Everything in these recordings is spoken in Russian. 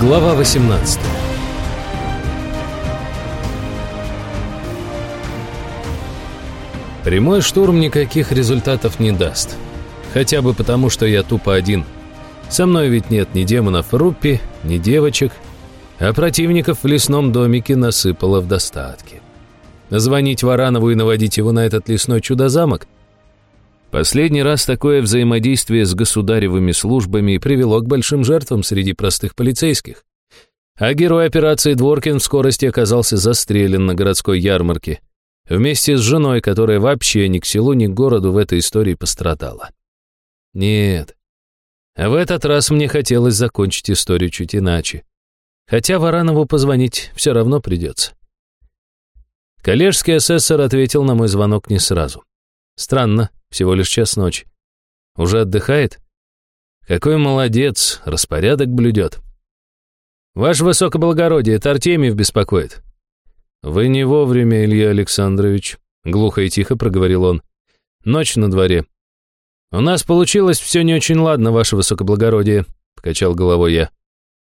Глава 18 Прямой штурм никаких результатов не даст. Хотя бы потому, что я тупо один. Со мной ведь нет ни демонов Руппи, ни девочек, а противников в лесном домике насыпало в достатке. Звонить Варанову и наводить его на этот лесной чудо-замок? Последний раз такое взаимодействие с государевыми службами привело к большим жертвам среди простых полицейских. А герой операции Дворкин в скорости оказался застрелен на городской ярмарке, вместе с женой, которая вообще ни к селу, ни к городу в этой истории пострадала. Нет. В этот раз мне хотелось закончить историю чуть иначе. Хотя Варанову позвонить все равно придется. Коллежский асессор ответил на мой звонок не сразу. Странно, всего лишь час ночи. Уже отдыхает? Какой молодец, распорядок блюдет. Ваше высокоблагородие, это Артемьев беспокоит. Вы не вовремя, Илья Александрович, глухо и тихо проговорил он. Ночь на дворе. У нас получилось все не очень ладно, ваше высокоблагородие, покачал головой я.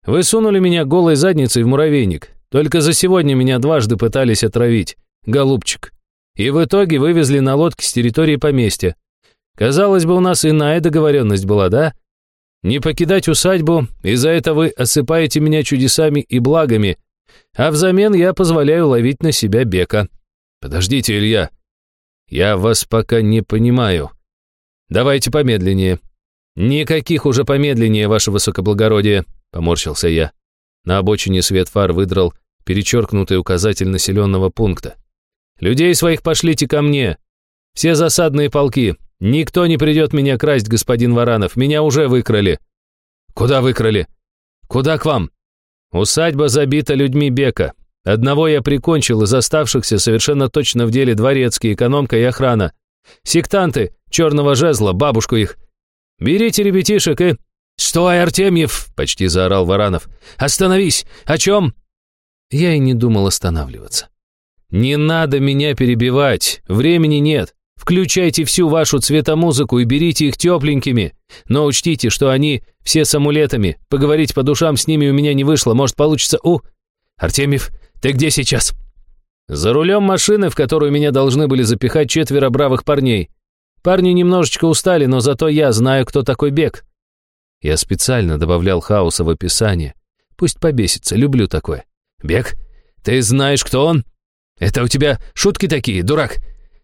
Вы сунули меня голой задницей в муравейник. Только за сегодня меня дважды пытались отравить голубчик. И в итоге вывезли на лодке с территории поместья. Казалось бы, у нас иная договоренность была, да? Не покидать усадьбу, и за это вы осыпаете меня чудесами и благами, а взамен я позволяю ловить на себя бека. Подождите, Илья. Я вас пока не понимаю. Давайте помедленнее. Никаких уже помедленнее, ваше высокоблагородие, поморщился я. На обочине свет фар выдрал перечеркнутый указатель населенного пункта. Людей своих пошлите ко мне. Все засадные полки. Никто не придет меня красть, господин Варанов. Меня уже выкрали. Куда выкрали? Куда к вам? Усадьба забита людьми Бека. Одного я прикончил из оставшихся совершенно точно в деле дворецкий, экономка и охрана. Сектанты, черного жезла, бабушку их. Берите ребятишек и... «Стой, Артемьев!» — почти заорал Варанов. «Остановись! О чем?» Я и не думал останавливаться. «Не надо меня перебивать, времени нет. Включайте всю вашу цветомузыку и берите их тепленькими. Но учтите, что они все с амулетами. Поговорить по душам с ними у меня не вышло, может получится у... Артемьев, ты где сейчас?» «За рулем машины, в которую меня должны были запихать четверо бравых парней. Парни немножечко устали, но зато я знаю, кто такой Бег». Я специально добавлял хаоса в описание. Пусть побесится, люблю такое. «Бег, ты знаешь, кто он?» «Это у тебя шутки такие, дурак?»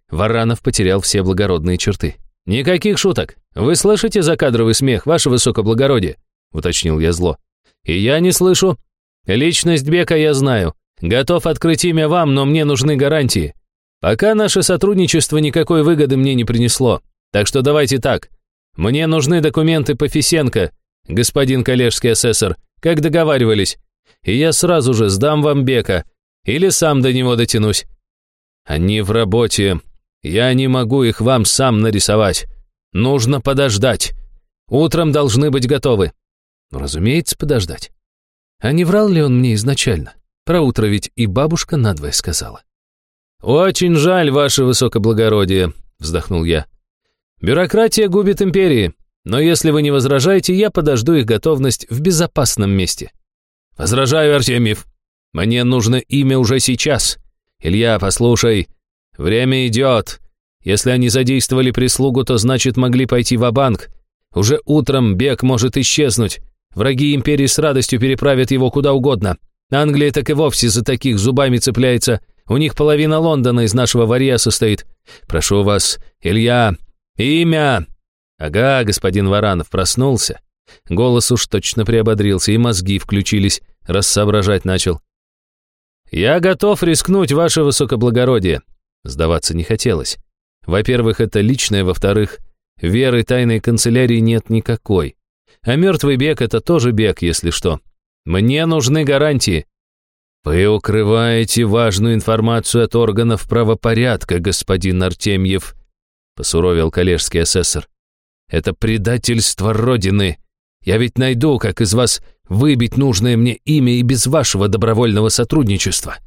Варанов потерял все благородные черты. «Никаких шуток. Вы слышите закадровый смех, ваше высокоблагородие?» — уточнил я зло. «И я не слышу. Личность Бека я знаю. Готов открыть имя вам, но мне нужны гарантии. Пока наше сотрудничество никакой выгоды мне не принесло. Так что давайте так. Мне нужны документы по Фисенко, господин коллежский асессор, как договаривались. И я сразу же сдам вам Бека, или сам до него дотянусь. Они в работе. Я не могу их вам сам нарисовать. Нужно подождать. Утром должны быть готовы. Ну, разумеется, подождать. А не врал ли он мне изначально? Про утро ведь и бабушка надвое сказала. «Очень жаль, ваше высокоблагородие», — вздохнул я. «Бюрократия губит империи, но если вы не возражаете, я подожду их готовность в безопасном месте». «Возражаю, Артемьев», мне нужно имя уже сейчас. Илья, послушай, время идет. Если они задействовали прислугу, то значит могли пойти в банк Уже утром бег может исчезнуть. Враги империи с радостью переправят его куда угодно. Англия так и вовсе за таких зубами цепляется. У них половина Лондона из нашего варья состоит. Прошу вас, Илья, имя!» «Ага, господин Варанов проснулся». Голос уж точно приободрился, и мозги включились, раз соображать начал. «Я готов рискнуть, ваше высокоблагородие». Сдаваться не хотелось. Во-первых, это личное, во-вторых, веры тайной канцелярии нет никакой. А мертвый бег — это тоже бег, если что. Мне нужны гарантии. Вы укрываете важную информацию от органов правопорядка, господин Артемьев, посуровил коллежский асессор. Это предательство Родины. Я ведь найду, как из вас выбить нужное мне имя и без вашего добровольного сотрудничества.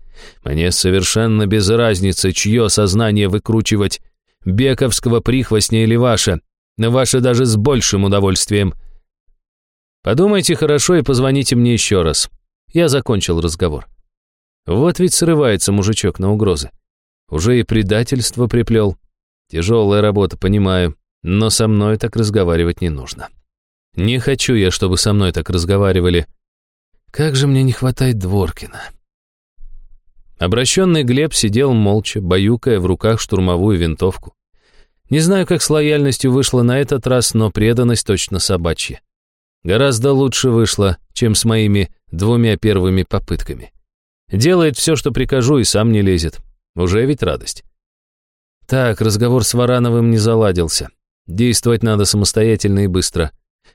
Мне совершенно без разницы, чье сознание выкручивать, бековского прихвостня или ваше, но ваше даже с большим удовольствием. Подумайте хорошо и позвоните мне еще раз. Я закончил разговор. Вот ведь срывается мужичок на угрозы. Уже и предательство приплел. Тяжелая работа, понимаю, но со мной так разговаривать не нужно. Не хочу я, чтобы со мной так разговаривали. Как же мне не хватает Дворкина. Обращенный Глеб сидел молча, баюкая в руках штурмовую винтовку. Не знаю, как с лояльностью вышло на этот раз, но преданность точно собачья. Гораздо лучше вышло, чем с моими двумя первыми попытками. Делает все, что прикажу, и сам не лезет. Уже ведь радость. Так, разговор с Варановым не заладился. Действовать надо самостоятельно и быстро.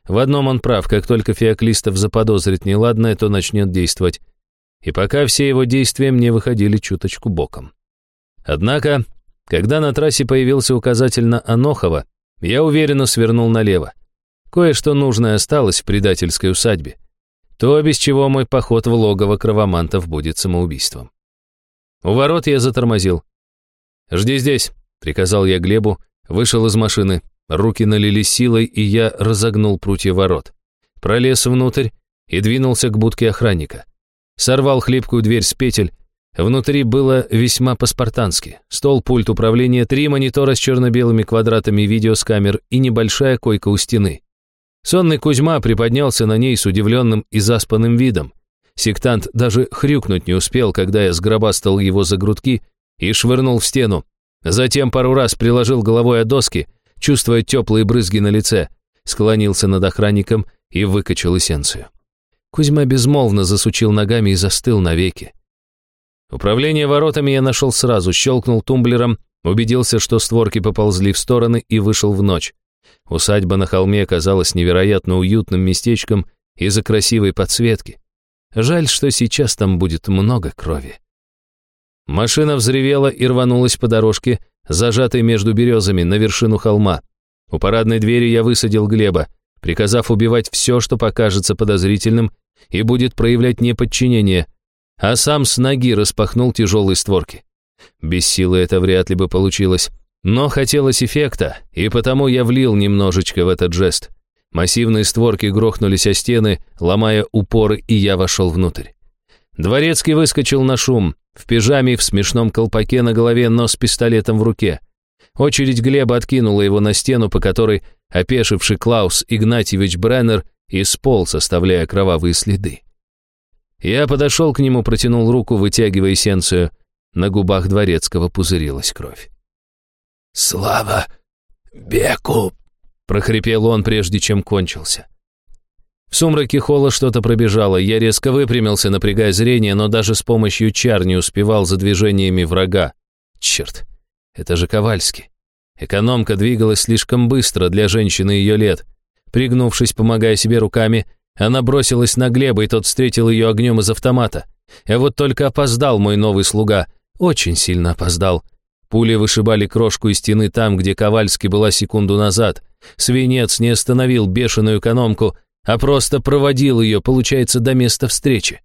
В одном он прав, как только Феоклистов заподозрит неладное, то начнет действовать. И пока все его действия мне выходили чуточку боком. Однако, когда на трассе появился указатель на Анохова, я уверенно свернул налево. Кое-что нужное осталось в предательской усадьбе. То, без чего мой поход в логово кровомантов будет самоубийством. У ворот я затормозил. «Жди здесь», — приказал я Глебу, вышел из машины. Руки налились силой, и я разогнул прутья ворот. Пролез внутрь и двинулся к будке охранника. Сорвал хлипкую дверь с петель. Внутри было весьма по-спартански. Стол, пульт управления, три монитора с черно-белыми квадратами видео с камер и небольшая койка у стены. Сонный Кузьма приподнялся на ней с удивленным и заспанным видом. Сектант даже хрюкнуть не успел, когда я сгробастал его за грудки и швырнул в стену. Затем пару раз приложил головой о доски — чувствуя теплые брызги на лице, склонился над охранником и выкачал эссенцию. Кузьма безмолвно засучил ногами и застыл навеки. Управление воротами я нашел сразу, щелкнул тумблером, убедился, что створки поползли в стороны и вышел в ночь. Усадьба на холме оказалась невероятно уютным местечком из-за красивой подсветки. Жаль, что сейчас там будет много крови. Машина взревела и рванулась по дорожке, зажатой между березами на вершину холма. У парадной двери я высадил Глеба, приказав убивать все, что покажется подозрительным и будет проявлять неподчинение, а сам с ноги распахнул тяжелые створки. Без силы это вряд ли бы получилось, но хотелось эффекта, и потому я влил немножечко в этот жест. Массивные створки грохнулись о стены, ломая упоры, и я вошел внутрь. Дворецкий выскочил на шум, в пижаме, в смешном колпаке на голове, но с пистолетом в руке. Очередь Глеба откинула его на стену, по которой опешивший Клаус Игнатьевич Бреннер исполз, оставляя кровавые следы. Я подошел к нему, протянул руку, вытягивая эссенцию. На губах дворецкого пузырилась кровь. «Слава Беку!» — прохрипел он, прежде чем кончился. В сумраке холла что-то пробежало, я резко выпрямился, напрягая зрение, но даже с помощью чар не успевал за движениями врага. Черт, это же Ковальский. Экономка двигалась слишком быстро для женщины ее лет. Пригнувшись, помогая себе руками, она бросилась на Глеба, и тот встретил ее огнем из автомата. А вот только опоздал мой новый слуга. Очень сильно опоздал. Пули вышибали крошку из стены там, где Ковальский была секунду назад. Свинец не остановил бешеную экономку, а просто проводил ее, получается, до места встречи.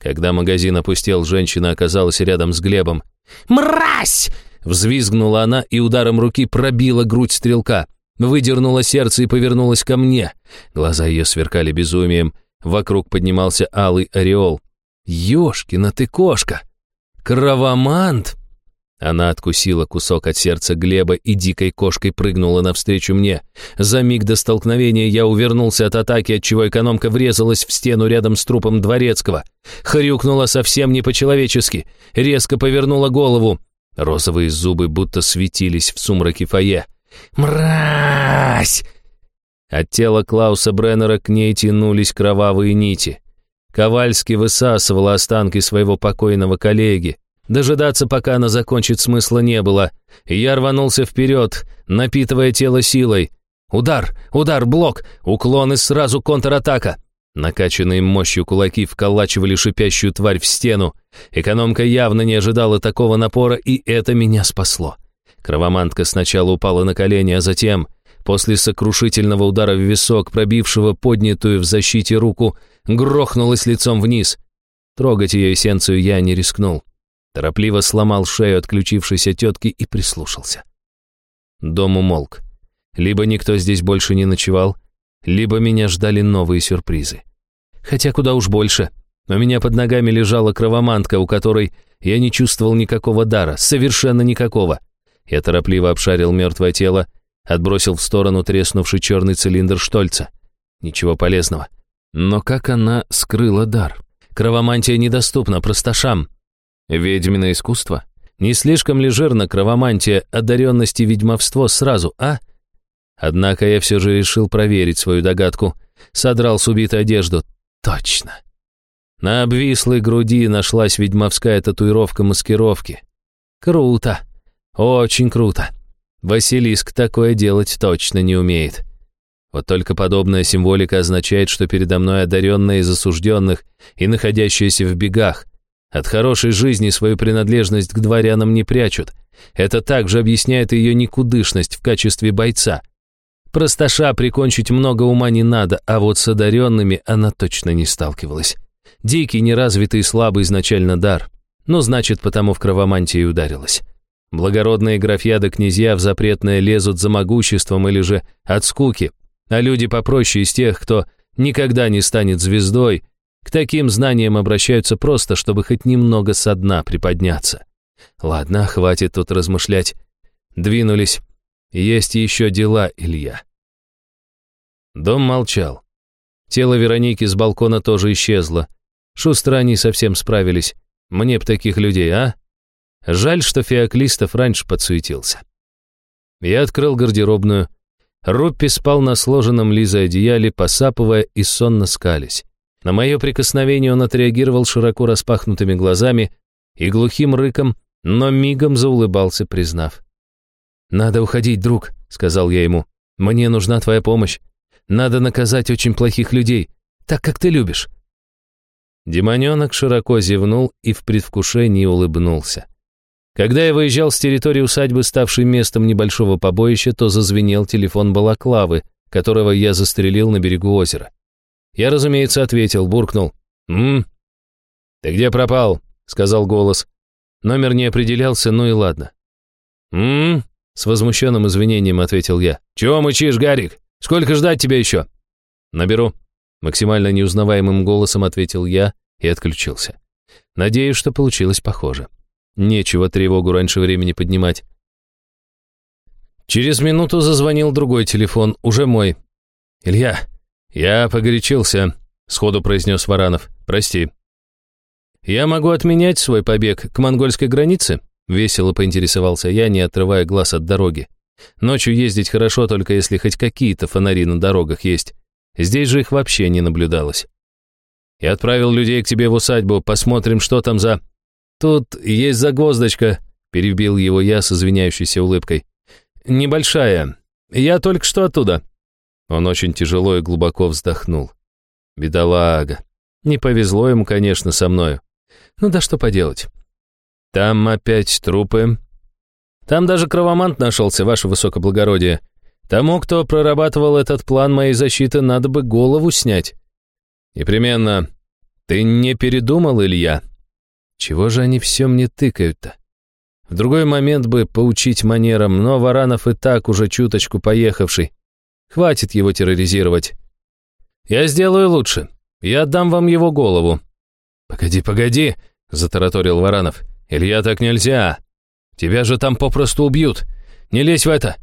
Когда магазин опустел, женщина оказалась рядом с Глебом. «Мразь!» — взвизгнула она и ударом руки пробила грудь стрелка. Выдернула сердце и повернулась ко мне. Глаза ее сверкали безумием. Вокруг поднимался алый ореол. «Ёшкина ты кошка! Кровомант!» Она откусила кусок от сердца Глеба и дикой кошкой прыгнула навстречу мне. За миг до столкновения я увернулся от атаки, отчего экономка врезалась в стену рядом с трупом дворецкого. Хрюкнула совсем не по-человечески, резко повернула голову. Розовые зубы будто светились в сумраке фойе. «Мразь!» От тела Клауса Бреннера к ней тянулись кровавые нити. Ковальский высасывал останки своего покойного коллеги. Дожидаться, пока она закончит, смысла не было. Я рванулся вперед, напитывая тело силой. Удар, удар, блок, уклон и сразу контратака. Накачанные мощью кулаки вколачивали шипящую тварь в стену. Экономка явно не ожидала такого напора, и это меня спасло. Кровомантка сначала упала на колени, а затем, после сокрушительного удара в висок, пробившего поднятую в защите руку, грохнулась лицом вниз. Трогать ее эссенцию я не рискнул. Торопливо сломал шею отключившейся тетки и прислушался. Дом умолк. Либо никто здесь больше не ночевал, либо меня ждали новые сюрпризы. Хотя куда уж больше. У меня под ногами лежала кровомантка, у которой я не чувствовал никакого дара, совершенно никакого. Я торопливо обшарил мертвое тело, отбросил в сторону треснувший черный цилиндр Штольца. Ничего полезного. Но как она скрыла дар? Кровомантия недоступна просташам. Ведьмино искусство? Не слишком ли жирно кровомантия, одаренность и ведьмовство сразу, а? Однако я все же решил проверить свою догадку. Содрал с убитой одежду. Точно. На обвислой груди нашлась ведьмовская татуировка маскировки. Круто. Очень круто. Василиск такое делать точно не умеет. Вот только подобная символика означает, что передо мной одаренная из осужденных и находящаяся в бегах. От хорошей жизни свою принадлежность к дворянам не прячут. Это также объясняет ее никудышность в качестве бойца. Просташа прикончить много ума не надо, а вот с одаренными она точно не сталкивалась. Дикий, неразвитый и слабый изначально дар. Ну, значит, потому в кровомантии ударилась. Благородные графья да князья в запретное лезут за могуществом или же от скуки, а люди попроще из тех, кто никогда не станет звездой, к таким знаниям обращаются просто, чтобы хоть немного со дна приподняться. Ладно, хватит тут размышлять. Двинулись. Есть еще дела, Илья. Дом молчал. Тело Вероники с балкона тоже исчезло. Шустро они совсем справились. Мне б таких людей, а? Жаль, что Феоклистов раньше подсуетился. Я открыл гардеробную, Руппи спал на сложенном Лизой одеяле, посапывая и сонно скались. На мое прикосновение он отреагировал широко распахнутыми глазами и глухим рыком, но мигом заулыбался, признав. «Надо уходить, друг», — сказал я ему. «Мне нужна твоя помощь. Надо наказать очень плохих людей, так как ты любишь». Демоненок широко зевнул и в предвкушении улыбнулся. Когда я выезжал с территории усадьбы, ставшей местом небольшого побоища, то зазвенел телефон Балаклавы, которого я застрелил на берегу озера. Я, разумеется, ответил, буркнул. «М? Ты где пропал?» — сказал голос. Номер не определялся, ну и ладно. «М?» — с возмущенным извинением ответил я. «Чего мычишь, Гарик? Сколько ждать тебя еще?» «Наберу», — максимально неузнаваемым голосом ответил я и отключился. Надеюсь, что получилось похоже. Нечего тревогу раньше времени поднимать. Через минуту зазвонил другой телефон, уже мой. «Илья, я погорячился», — сходу произнес Варанов. «Прости». «Я могу отменять свой побег к монгольской границе?» — весело поинтересовался я, не отрывая глаз от дороги. «Ночью ездить хорошо, только если хоть какие-то фонари на дорогах есть. Здесь же их вообще не наблюдалось». «Я отправил людей к тебе в усадьбу, посмотрим, что там за...» «Тут есть загвоздочка», — перебил его я с извиняющейся улыбкой. «Небольшая. Я только что оттуда». Он очень тяжело и глубоко вздохнул. «Бедолага. Не повезло ему, конечно, со мною. Ну да что поделать. Там опять трупы. Там даже кровомант нашелся, ваше высокоблагородие. Тому, кто прорабатывал этот план моей защиты, надо бы голову снять. Непременно. Ты не передумал, Илья?» Чего же они все мне тыкают-то? В другой момент бы поучить манерам, но Варанов и так уже чуточку поехавший. Хватит его терроризировать. Я сделаю лучше. Я отдам вам его голову. Погоди, погоди, затараторил Варанов. Илья, так нельзя. Тебя же там попросту убьют. Не лезь в это.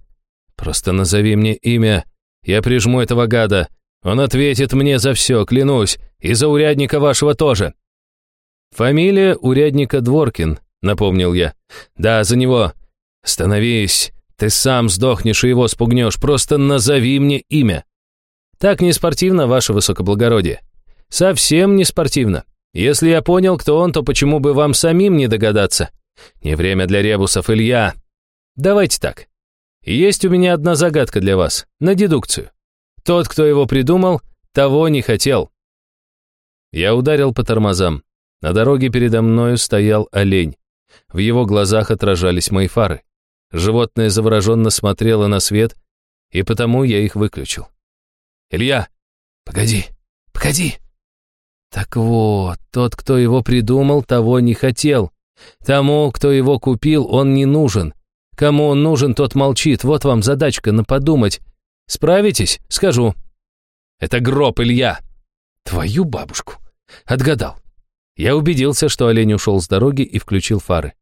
Просто назови мне имя. Я прижму этого гада. Он ответит мне за все, клянусь. И за урядника вашего тоже. «Фамилия урядника Дворкин», — напомнил я. «Да, за него. Становись. Ты сам сдохнешь и его спугнешь. Просто назови мне имя». «Так не спортивно, ваше высокоблагородие». «Совсем не спортивно. Если я понял, кто он, то почему бы вам самим не догадаться? Не время для ребусов, Илья. Давайте так. Есть у меня одна загадка для вас, на дедукцию. Тот, кто его придумал, того не хотел». Я ударил по тормозам. На дороге передо мною стоял олень. В его глазах отражались мои фары. Животное завороженно смотрело на свет, и потому я их выключил. «Илья! Погоди! Погоди!» Так вот, тот, кто его придумал, того не хотел. Тому, кто его купил, он не нужен. Кому он нужен, тот молчит. Вот вам задачка на подумать. Справитесь? Скажу. Это гроб, Илья!» «Твою бабушку!» «Отгадал». Я убедился, что олень ушел с дороги и включил фары.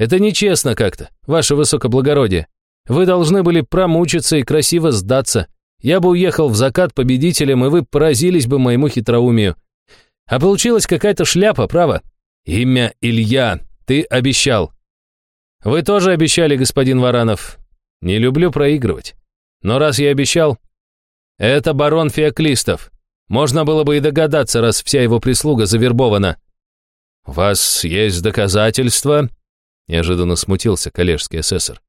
«Это нечестно как-то, ваше высокоблагородие. Вы должны были промучиться и красиво сдаться. Я бы уехал в закат победителем, и вы поразились бы моему хитроумию. А получилась какая-то шляпа, право? Имя Илья, ты обещал. Вы тоже обещали, господин Варанов. Не люблю проигрывать. Но раз я обещал, это барон Феоклистов. Можно было бы и догадаться, раз вся его прислуга завербована. «У вас есть доказательства?» Неожиданно смутился коллежский асессор.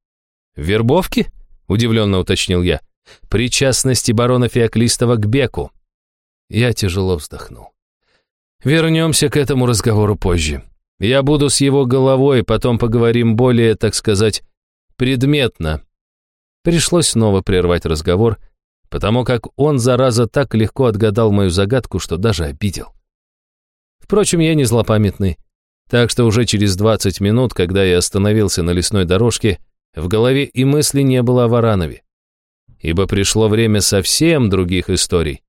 «Вербовки?» — удивленно уточнил я. «Причастности барона Феоклистова к Беку». Я тяжело вздохнул. «Вернемся к этому разговору позже. Я буду с его головой, потом поговорим более, так сказать, предметно». Пришлось снова прервать разговор, потому как он, зараза, так легко отгадал мою загадку, что даже обидел. Впрочем, я не злопамятный, так что уже через 20 минут, когда я остановился на лесной дорожке, в голове и мысли не было о Варанове, ибо пришло время совсем других историй.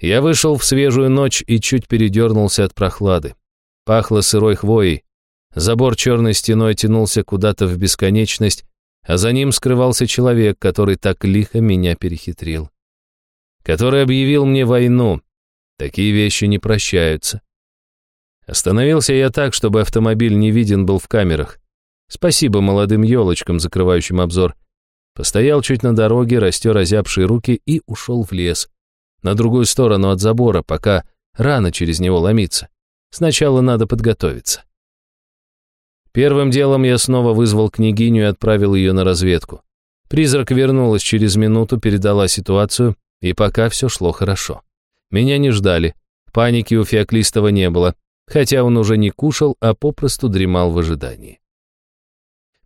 Я вышел в свежую ночь и чуть передернулся от прохлады. Пахло сырой хвоей, забор черной стеной тянулся куда-то в бесконечность, а за ним скрывался человек, который так лихо меня перехитрил. Который объявил мне войну. Такие вещи не прощаются. Остановился я так, чтобы автомобиль не виден был в камерах. Спасибо молодым елочкам, закрывающим обзор. Постоял чуть на дороге, растер озябшие руки и ушел в лес. На другую сторону от забора, пока рано через него ломиться. Сначала надо подготовиться. Первым делом я снова вызвал княгиню и отправил ее на разведку. Призрак вернулась через минуту, передала ситуацию, и пока все шло хорошо. Меня не ждали, паники у Феоклистова не было, хотя он уже не кушал, а попросту дремал в ожидании.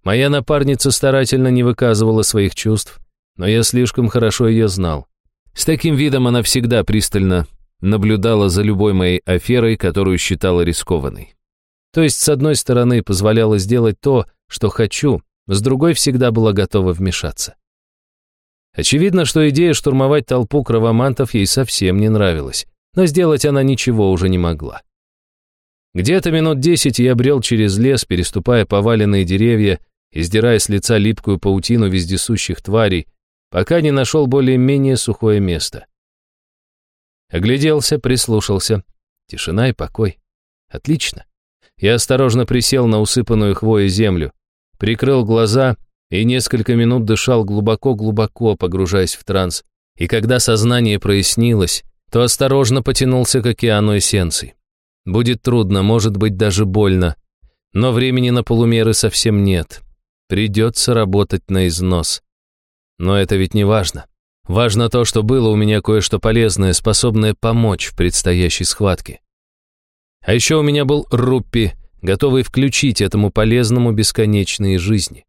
Моя напарница старательно не выказывала своих чувств, но я слишком хорошо ее знал. С таким видом она всегда пристально наблюдала за любой моей аферой, которую считала рискованной. То есть, с одной стороны, позволяла сделать то, что хочу, с другой всегда была готова вмешаться. Очевидно, что идея штурмовать толпу кровомантов ей совсем не нравилась, но сделать она ничего уже не могла. Где-то минут десять я брел через лес, переступая поваленные деревья, издирая с лица липкую паутину вездесущих тварей, пока не нашел более-менее сухое место. Огляделся, прислушался. Тишина и покой. Отлично. Я осторожно присел на усыпанную хвоей землю, прикрыл глаза и несколько минут дышал глубоко-глубоко, погружаясь в транс. И когда сознание прояснилось, то осторожно потянулся к океану эссенций. Будет трудно, может быть, даже больно. Но времени на полумеры совсем нет. Придется работать на износ. Но это ведь не важно. Важно то, что было у меня кое-что полезное, способное помочь в предстоящей схватке. А еще у меня был Руппи, готовый включить этому полезному бесконечные жизни.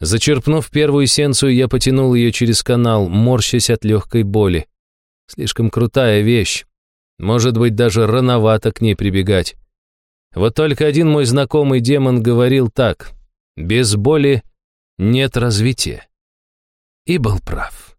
Зачерпнув первую эссенцию, я потянул ее через канал, морщась от легкой боли. Слишком крутая вещь. Может быть, даже рановато к ней прибегать. Вот только один мой знакомый демон говорил так. Без боли нет развития. И был прав.